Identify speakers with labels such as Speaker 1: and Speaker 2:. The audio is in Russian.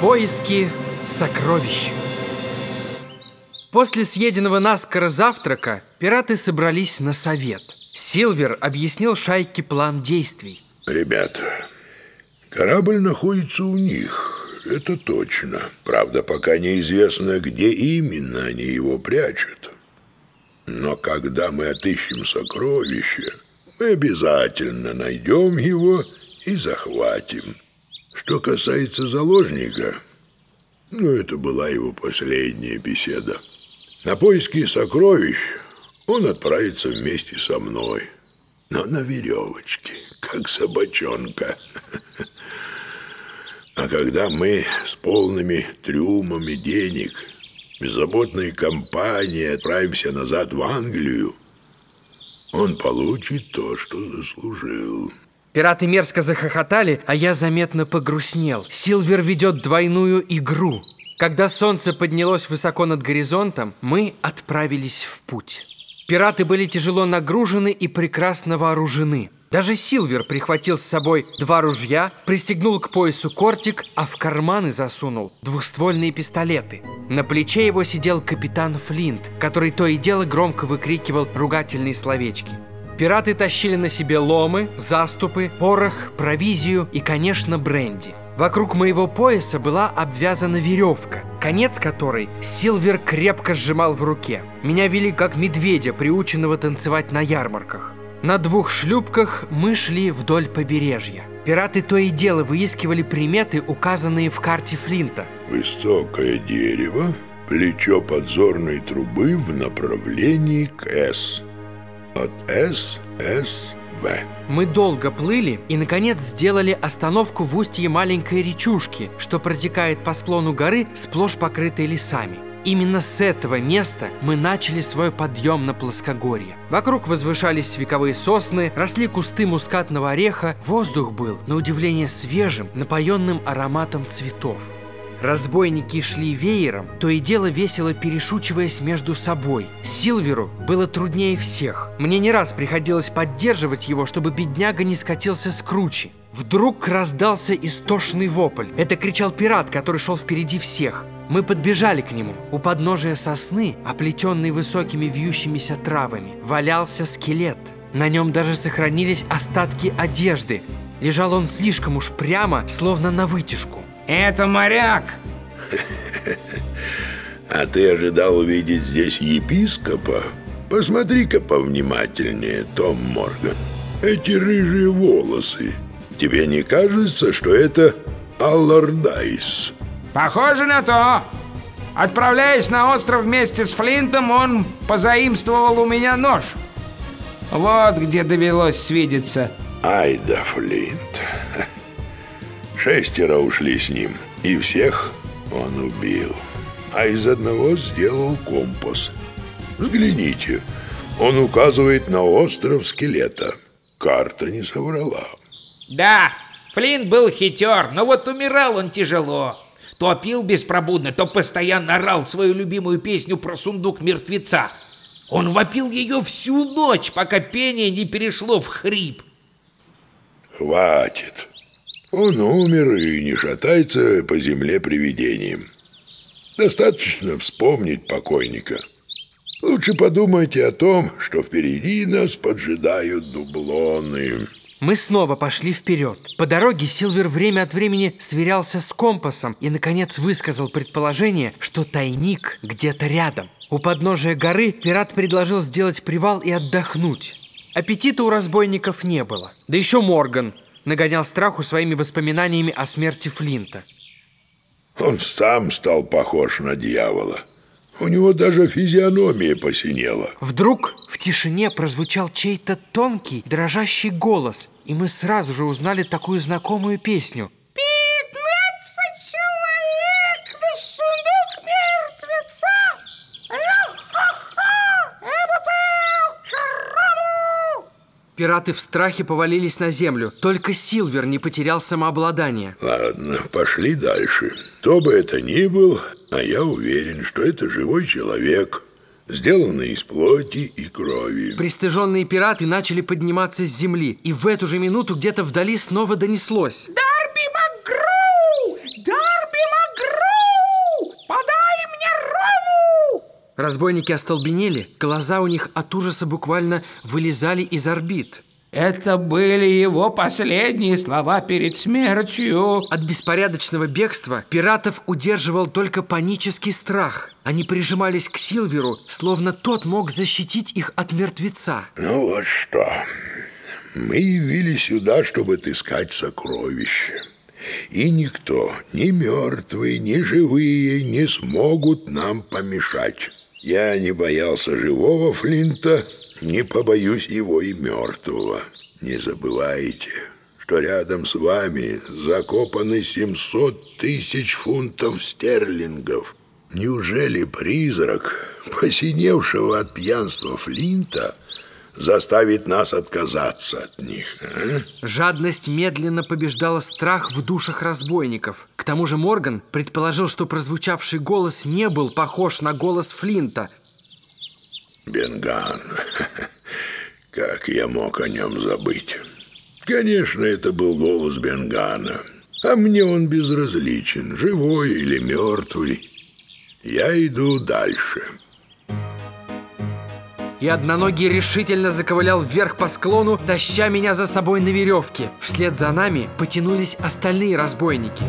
Speaker 1: Поиски сокровищ. После съеденного наскоро завтрака пираты собрались на совет. Силвер объяснил шайке план действий.
Speaker 2: Ребята, корабль находится у них, это точно. Правда, пока неизвестно, где именно они его прячут. Но когда мы отыщем сокровище, мы обязательно найдем его и захватим. Что касается заложника, ну, это была его последняя беседа. На поиски сокровищ он отправится вместе со мной, но на веревочке, как собачонка. А когда мы с полными трюмами денег, беззаботной компанией отправимся назад в Англию, он получит то, что заслужил.
Speaker 1: Пираты мерзко захохотали, а я заметно погрустнел. Силвер ведет двойную игру. Когда солнце поднялось высоко над горизонтом, мы отправились в путь. Пираты были тяжело нагружены и прекрасно вооружены. Даже Силвер прихватил с собой два ружья, пристегнул к поясу кортик, а в карманы засунул двухствольные пистолеты. На плече его сидел капитан Флинт, который то и дело громко выкрикивал ругательные словечки. Пираты тащили на себе ломы, заступы, порох, провизию и, конечно, бренди. Вокруг моего пояса была обвязана веревка, конец которой Силвер крепко сжимал в руке. Меня вели как медведя, приученного танцевать на ярмарках. На двух шлюпках мы шли вдоль побережья. Пираты то и дело выискивали приметы, указанные в карте Флинта.
Speaker 2: Высокое дерево, плечо подзорной трубы в направлении к С от С, С, В.
Speaker 1: Мы долго плыли и, наконец, сделали остановку в устье маленькой речушки, что протекает по склону горы, сплошь покрытой лесами. Именно с этого места мы начали свой подъем на плоскогорье. Вокруг возвышались вековые сосны, росли кусты мускатного ореха, воздух был, на удивление, свежим, напоенным ароматом цветов. Разбойники шли веером, то и дело весело перешучиваясь между собой. Силверу было труднее всех. Мне не раз приходилось поддерживать его, чтобы бедняга не скатился с кручи. Вдруг раздался истошный вопль. Это кричал пират, который шел впереди всех. Мы подбежали к нему. У подножия сосны, оплетенной высокими вьющимися травами, валялся скелет. На нем даже сохранились остатки одежды. Лежал он слишком уж прямо, словно на вытяжку.
Speaker 3: Это моряк.
Speaker 2: А ты ожидал увидеть здесь епископа? Посмотри-ка повнимательнее, Том Морган. Эти рыжие волосы. Тебе не кажется, что это Аллардайс?
Speaker 3: Похоже на то. Отправляясь на остров вместе с Флинтом, он позаимствовал у меня нож. Вот где довелось свидеться.
Speaker 2: Ай да Флинт. Шестеро ушли с ним, и всех он убил. А из одного сделал компас. Взгляните, он указывает на остров скелета. Карта не соврала.
Speaker 4: Да, Флинт был хитер, но вот умирал он тяжело. То пил беспробудно, то постоянно орал свою любимую песню про сундук мертвеца. Он вопил ее всю ночь, пока пение не перешло в хрип.
Speaker 2: Хватит. Он умер и не шатается по земле привидением. Достаточно вспомнить покойника. Лучше подумайте о том, что впереди нас поджидают дублоны.
Speaker 1: Мы снова пошли вперед. По дороге Силвер время от времени сверялся с компасом и, наконец, высказал предположение, что тайник где-то рядом. У подножия горы пират предложил сделать привал и отдохнуть. Аппетита у разбойников не было. Да еще Морган нагонял страху своими воспоминаниями о смерти Флинта.
Speaker 2: Он сам стал похож на дьявола. У него даже физиономия посинела.
Speaker 1: Вдруг в тишине прозвучал чей-то тонкий, дрожащий голос, и мы сразу же узнали такую знакомую песню.
Speaker 5: «Пятнадцать человек на сундук мертвеца! Ля-ха-ха! И бутылка рому!»
Speaker 1: Пираты в страхе повалились на землю. Только Силвер не потерял самообладание.
Speaker 2: Ладно, пошли дальше. Кто бы это ни был, а я уверен, что это живой человек, сделанный из плоти и крови.
Speaker 1: Пристыженные пираты начали подниматься с земли, и в эту же минуту где-то вдали снова донеслось.
Speaker 5: Дарби
Speaker 1: Разбойники остолбенели, глаза у них от ужаса буквально вылезали из орбит.
Speaker 3: Это были его последние слова перед смертью.
Speaker 1: От беспорядочного бегства пиратов удерживал только панический страх. Они прижимались к Силверу, словно тот мог защитить их от мертвеца.
Speaker 2: Ну вот что. Мы явились сюда, чтобы отыскать сокровища. И никто, ни мертвые, ни живые, не смогут нам помешать. Я не боялся живого Флинта, не побоюсь его и мертвого. Не забывайте, что рядом с вами закопаны 700 тысяч фунтов стерлингов. Неужели призрак, посиневшего от пьянства Флинта, заставит нас отказаться от них? А?
Speaker 1: Жадность медленно побеждала страх в душах разбойников. К тому же Морган предположил, что прозвучавший голос не был похож на голос Флинта.
Speaker 2: Бенган, как я мог о нем забыть? Конечно, это был голос Бенгана, а мне он безразличен, живой или мертвый. Я иду дальше.
Speaker 1: И одноногий решительно заковылял вверх по склону, таща меня за собой на веревке. Вслед за нами потянулись остальные разбойники.